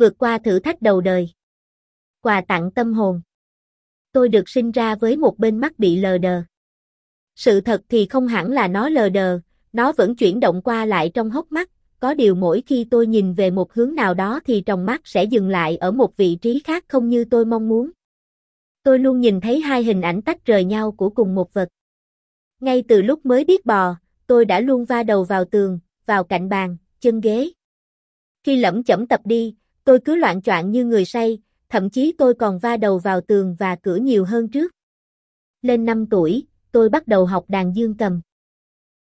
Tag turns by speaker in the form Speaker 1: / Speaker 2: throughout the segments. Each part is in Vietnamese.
Speaker 1: vượt qua thử thách đầu đời. Quà tặng tâm hồn. Tôi được sinh ra với một bên mắt bị lờ đờ. Sự thật thì không hẳn là nó lờ đờ, nó vẫn chuyển động qua lại trong hốc mắt, có điều mỗi khi tôi nhìn về một hướng nào đó thì trong mắt sẽ dừng lại ở một vị trí khác không như tôi mong muốn. Tôi luôn nhìn thấy hai hình ảnh tách rời nhau của cùng một vật. Ngay từ lúc mới biết bò, tôi đã luôn va đầu vào tường, vào cạnh bàn, chân ghế. Khi lẩm chẩm tập đi, tôi cứ loạn choạng như người say, thậm chí tôi còn va đầu vào tường và cửa nhiều hơn trước. Lên 5 tuổi, tôi bắt đầu học đàn dương cầm.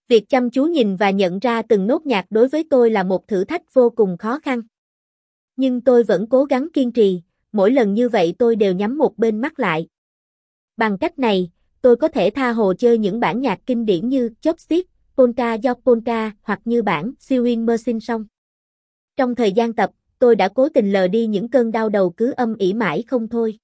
Speaker 1: Việc chăm chú nhìn và nhận ra từng nốt nhạc đối với tôi là một thử thách vô cùng khó khăn. Nhưng tôi vẫn cố gắng kiên trì, mỗi lần như vậy tôi đều nhắm một bên mắt lại. Bằng cách này, tôi có thể tha hồ chơi những bản nhạc kinh điển như Chopstick, Polka do Polka hoặc như bản Sewing Mersin Song. Trong thời gian tập, tôi đã cố tình lờ đi những cơn đau đầu cứ âm ỉ mãi không thôi.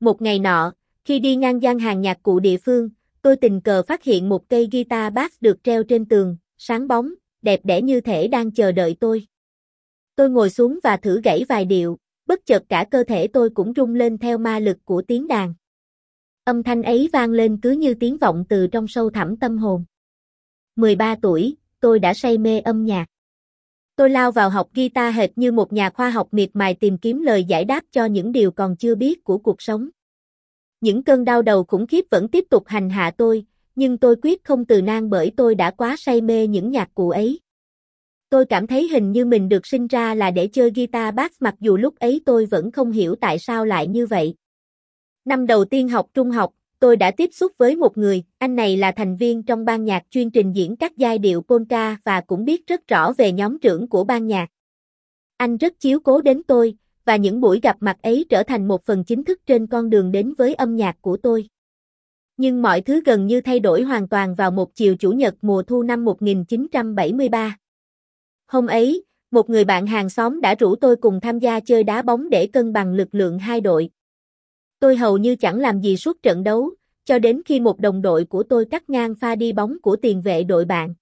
Speaker 1: Một ngày nọ, khi đi ngang gian hàng nhạc cụ địa phương, tôi tình cờ phát hiện một cây guitar bass được treo trên tường, sáng bóng, đẹp đẽ như thể đang chờ đợi tôi. Tôi ngồi xuống và thử gảy vài điệu, bất chợt cả cơ thể tôi cũng rung lên theo ma lực của tiếng đàn. Âm thanh ấy vang lên cứ như tiếng vọng từ trong sâu thẳm tâm hồn. 13 tuổi, tôi đã say mê âm nhạc. Tôi lao vào học guitar hệt như một nhà khoa học miệt mài tìm kiếm lời giải đáp cho những điều còn chưa biết của cuộc sống. Những cơn đau đầu khủng khiếp vẫn tiếp tục hành hạ tôi, nhưng tôi quyết không từ nan bởi tôi đã quá say mê những nhạc cụ ấy. Tôi cảm thấy hình như mình được sinh ra là để chơi guitar bass mặc dù lúc ấy tôi vẫn không hiểu tại sao lại như vậy. Năm đầu tiên học trung học, tôi đã tiếp xúc với một người, anh này là thành viên trong ban nhạc chuyên trình diễn các giai điệu polka và cũng biết rất rõ về nhóm trưởng của ban nhạc. Anh rất chiếu cố đến tôi, và những buổi gặp mặt ấy trở thành một phần chính thức trên con đường đến với âm nhạc của tôi. Nhưng mọi thứ gần như thay đổi hoàn toàn vào một chiều chủ nhật mùa thu năm 1973. Hôm ấy, một người bạn hàng xóm đã rủ tôi cùng tham gia chơi đá bóng để cân bằng lực lượng hai đội. Tôi hầu như chẳng làm gì suốt trận đấu, cho đến khi một đồng đội của tôi cắt ngang pha đi bóng của tiền vệ đội bạn.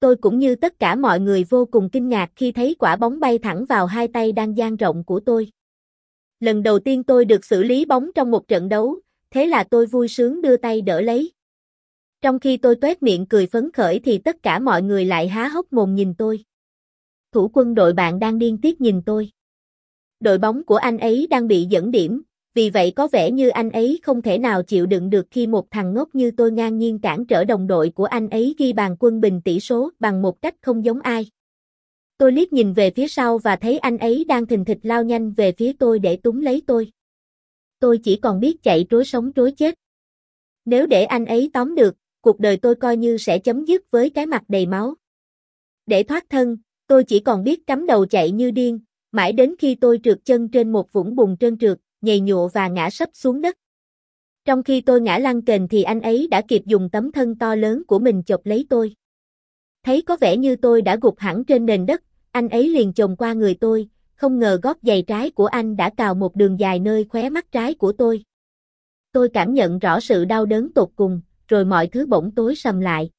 Speaker 1: Tôi cũng như tất cả mọi người vô cùng kinh ngạc khi thấy quả bóng bay thẳng vào hai tay đang dang rộng của tôi. Lần đầu tiên tôi được xử lý bóng trong một trận đấu, thế là tôi vui sướng đưa tay đỡ lấy. Trong khi tôi tuét miệng cười phấn khởi thì tất cả mọi người lại há hốc mồm nhìn tôi. Thủ quân đội bạn đang điên tiết nhìn tôi. Đội bóng của anh ấy đang bị dẫn điểm, vì vậy có vẻ như anh ấy không thể nào chịu đựng được khi một thằng ngốc như tôi ngang nhiên cản trở đồng đội của anh ấy ghi bàn quân bình tỷ số bằng một cách không giống ai. Tôi liếc nhìn về phía sau và thấy anh ấy đang thình thịch lao nhanh về phía tôi để túm lấy tôi. Tôi chỉ còn biết chạy trối sống trối chết. Nếu để anh ấy tóm được, cuộc đời tôi coi như sẽ chấm dứt với cái mặt đầy máu. Để thoát thân, tôi chỉ còn biết cắm đầu chạy như điên, mãi đến khi tôi trượt chân trên một vũng bùn trơn trượt, nhầy nhụa và ngã sấp xuống đất. Trong khi tôi ngã lăn kềnh thì anh ấy đã kịp dùng tấm thân to lớn của mình chộp lấy tôi. Thấy có vẻ như tôi đã gục hẳn trên nền đất, anh ấy liền chồm qua người tôi, không ngờ gót giày trái của anh đã cào một đường dài nơi khóe mắt trái của tôi. Tôi cảm nhận rõ sự đau đớn tột cùng, rồi mọi thứ bỗng tối sầm lại.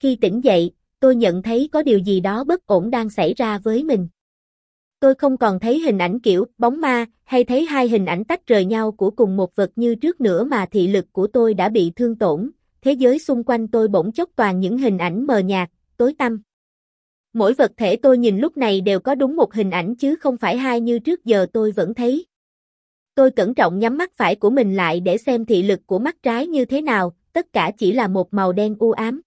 Speaker 1: Khi tỉnh dậy, tôi nhận thấy có điều gì đó bất ổn đang xảy ra với mình. Tôi không còn thấy hình ảnh kiểu bóng ma hay thấy hai hình ảnh tách rời nhau của cùng một vật như trước nữa mà thị lực của tôi đã bị thương tổn, thế giới xung quanh tôi bỗng chốc toàn những hình ảnh mờ nhạt, tối tăm. Mỗi vật thể tôi nhìn lúc này đều có đúng một hình ảnh chứ không phải hai như trước giờ tôi vẫn thấy. Tôi cẩn trọng nhắm mắt phải của mình lại để xem thị lực của mắt trái như thế nào, tất cả chỉ là một màu đen u ám.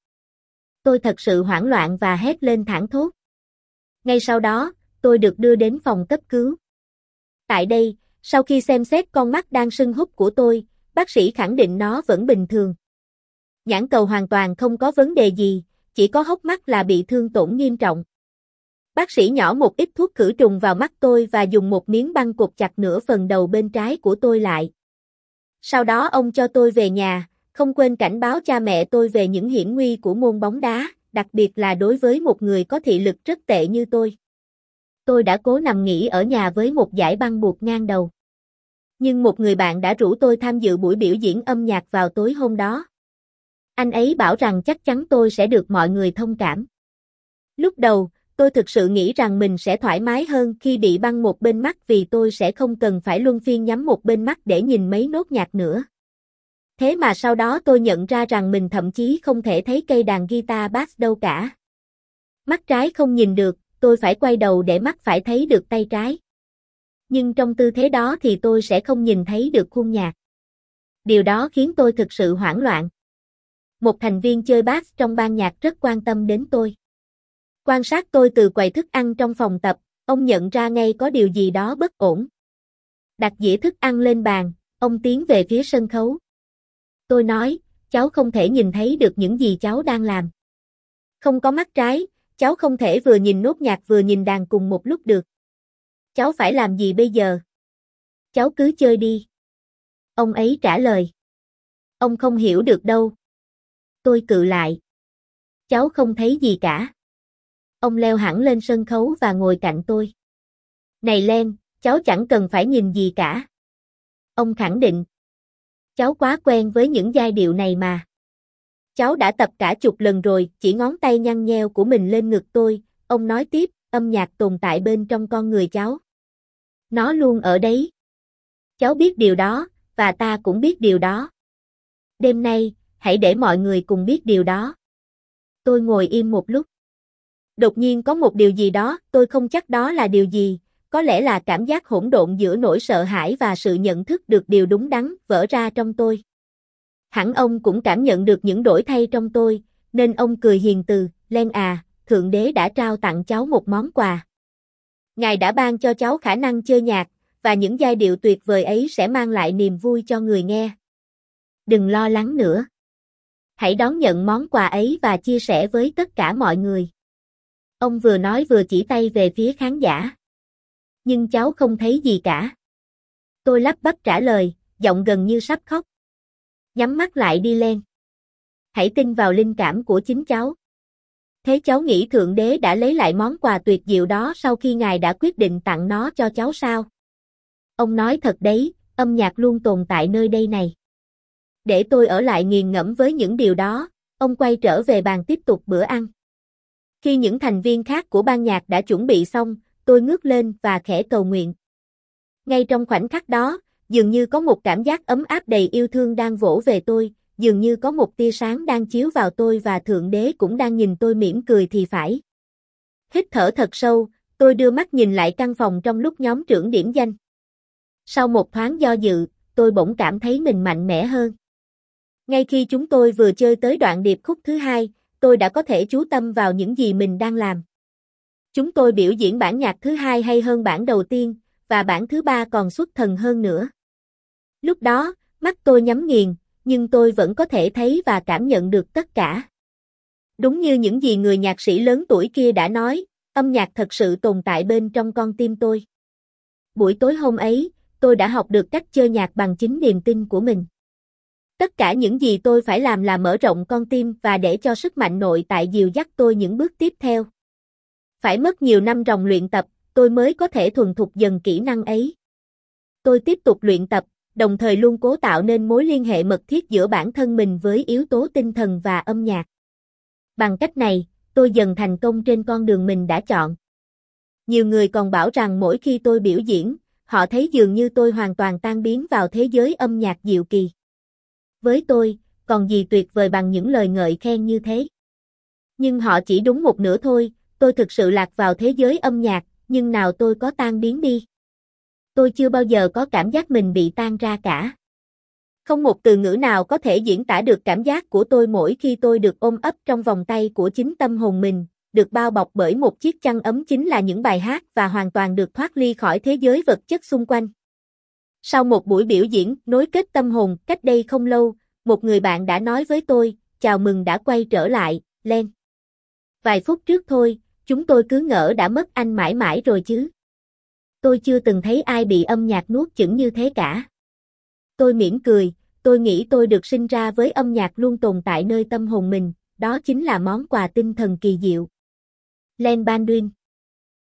Speaker 1: Tôi thật sự hoảng loạn và hét lên thảng thốt. Ngay sau đó, tôi được đưa đến phòng cấp cứu. Tại đây, sau khi xem xét con mắt đang sưng húp của tôi, bác sĩ khẳng định nó vẫn bình thường. Nhãn cầu hoàn toàn không có vấn đề gì, chỉ có hốc mắt là bị thương tổn nghiêm trọng. Bác sĩ nhỏ một ít thuốc khử trùng vào mắt tôi và dùng một miếng băng cột chặt nửa phần đầu bên trái của tôi lại. Sau đó ông cho tôi về nhà, không quên cảnh báo cha mẹ tôi về những hiểm nguy của môn bóng đá, đặc biệt là đối với một người có thị lực rất tệ như tôi tôi đã cố nằm nghỉ ở nhà với một giải băng buộc ngang đầu. Nhưng một người bạn đã rủ tôi tham dự buổi biểu diễn âm nhạc vào tối hôm đó. Anh ấy bảo rằng chắc chắn tôi sẽ được mọi người thông cảm. Lúc đầu, tôi thực sự nghĩ rằng mình sẽ thoải mái hơn khi bị băng một bên mắt vì tôi sẽ không cần phải luân phiên nhắm một bên mắt để nhìn mấy nốt nhạc nữa. Thế mà sau đó tôi nhận ra rằng mình thậm chí không thể thấy cây đàn guitar bass đâu cả. Mắt trái không nhìn được, tôi phải quay đầu để mắt phải thấy được tay trái. Nhưng trong tư thế đó thì tôi sẽ không nhìn thấy được khuôn nhạc. Điều đó khiến tôi thực sự hoảng loạn. Một thành viên chơi bass trong ban nhạc rất quan tâm đến tôi. Quan sát tôi từ quầy thức ăn trong phòng tập, ông nhận ra ngay có điều gì đó bất ổn. Đặt dĩa thức ăn lên bàn, ông tiến về phía sân khấu. Tôi nói, cháu không thể nhìn thấy được những gì cháu đang làm. Không có mắt trái, cháu không thể vừa nhìn nốt nhạc vừa nhìn đàn cùng một lúc được. Cháu phải làm gì bây giờ? Cháu cứ chơi đi. Ông ấy trả lời. Ông không hiểu được đâu. Tôi cự lại. Cháu không thấy gì cả. Ông leo hẳn lên sân khấu và ngồi cạnh tôi. Này Len, cháu chẳng cần phải nhìn gì cả. Ông khẳng định. Cháu quá quen với những giai điệu này mà. Cháu đã tập cả chục lần rồi, chỉ ngón tay nhăn nheo của mình lên ngực tôi, ông nói tiếp, âm nhạc tồn tại bên trong con người cháu. Nó luôn ở đấy. Cháu biết điều đó, và ta cũng biết điều đó. Đêm nay, hãy để mọi người cùng biết điều đó. Tôi ngồi im một lúc. Đột nhiên có một điều gì đó, tôi không chắc đó là điều gì, có lẽ là cảm giác hỗn độn giữa nỗi sợ hãi và sự nhận thức được điều đúng đắn vỡ ra trong tôi. Hẳn ông cũng cảm nhận được những đổi thay trong tôi, nên ông cười hiền từ, Len à, Thượng Đế đã trao tặng cháu một món quà. Ngài đã ban cho cháu khả năng chơi nhạc, và những giai điệu tuyệt vời ấy sẽ mang lại niềm vui cho người nghe. Đừng lo lắng nữa. Hãy đón nhận món quà ấy và chia sẻ với tất cả mọi người. Ông vừa nói vừa chỉ tay về phía khán giả. Nhưng cháu không thấy gì cả. Tôi lắp bắp trả lời, giọng gần như sắp khóc. Nhắm mắt lại đi len Hãy tin vào linh cảm của chính cháu. Thế cháu nghĩ Thượng Đế đã lấy lại món quà tuyệt diệu đó sau khi Ngài đã quyết định tặng nó cho cháu sao? Ông nói thật đấy, âm nhạc luôn tồn tại nơi đây này. Để tôi ở lại nghiền ngẫm với những điều đó, ông quay trở về bàn tiếp tục bữa ăn. Khi những thành viên khác của ban nhạc đã chuẩn bị xong, tôi ngước lên và khẽ cầu nguyện. Ngay trong khoảnh khắc đó, dường như có một cảm giác ấm áp đầy yêu thương đang vỗ về tôi, dường như có một tia sáng đang chiếu vào tôi và Thượng Đế cũng đang nhìn tôi mỉm cười thì phải. Hít thở thật sâu, tôi đưa mắt nhìn lại căn phòng trong lúc nhóm trưởng điểm danh. Sau một thoáng do dự, tôi bỗng cảm thấy mình mạnh mẽ hơn. Ngay khi chúng tôi vừa chơi tới đoạn điệp khúc thứ hai, tôi đã có thể chú tâm vào những gì mình đang làm. Chúng tôi biểu diễn bản nhạc thứ hai hay hơn bản đầu tiên, và bản thứ ba còn xuất thần hơn nữa. Lúc đó, mắt tôi nhắm nghiền, nhưng tôi vẫn có thể thấy và cảm nhận được tất cả. Đúng như những gì người nhạc sĩ lớn tuổi kia đã nói, âm nhạc thật sự tồn tại bên trong con tim tôi. Buổi tối hôm ấy, tôi đã học được cách chơi nhạc bằng chính niềm tin của mình. Tất cả những gì tôi phải làm là mở rộng con tim và để cho sức mạnh nội tại dìu dắt tôi những bước tiếp theo. Phải mất nhiều năm ròng luyện tập, tôi mới có thể thuần thục dần kỹ năng ấy. Tôi tiếp tục luyện tập, đồng thời luôn cố tạo nên mối liên hệ mật thiết giữa bản thân mình với yếu tố tinh thần và âm nhạc. Bằng cách này, tôi dần thành công trên con đường mình đã chọn. Nhiều người còn bảo rằng mỗi khi tôi biểu diễn, họ thấy dường như tôi hoàn toàn tan biến vào thế giới âm nhạc diệu kỳ. Với tôi, còn gì tuyệt vời bằng những lời ngợi khen như thế. Nhưng họ chỉ đúng một nửa thôi, tôi thực sự lạc vào thế giới âm nhạc, nhưng nào tôi có tan biến đi. Tôi chưa bao giờ có cảm giác mình bị tan ra cả. Không một từ ngữ nào có thể diễn tả được cảm giác của tôi mỗi khi tôi được ôm ấp trong vòng tay của chính tâm hồn mình, được bao bọc bởi một chiếc chăn ấm chính là những bài hát và hoàn toàn được thoát ly khỏi thế giới vật chất xung quanh. Sau một buổi biểu diễn nối kết tâm hồn cách đây không lâu, một người bạn đã nói với tôi, chào mừng đã quay trở lại, Len. Vài phút trước thôi, chúng tôi cứ ngỡ đã mất anh mãi mãi rồi chứ. Tôi chưa từng thấy ai bị âm nhạc nuốt chửng như thế cả. Tôi mỉm cười, tôi nghĩ tôi được sinh ra với âm nhạc luôn tồn tại nơi tâm hồn mình, đó chính là món quà tinh thần kỳ diệu. Len Bandwin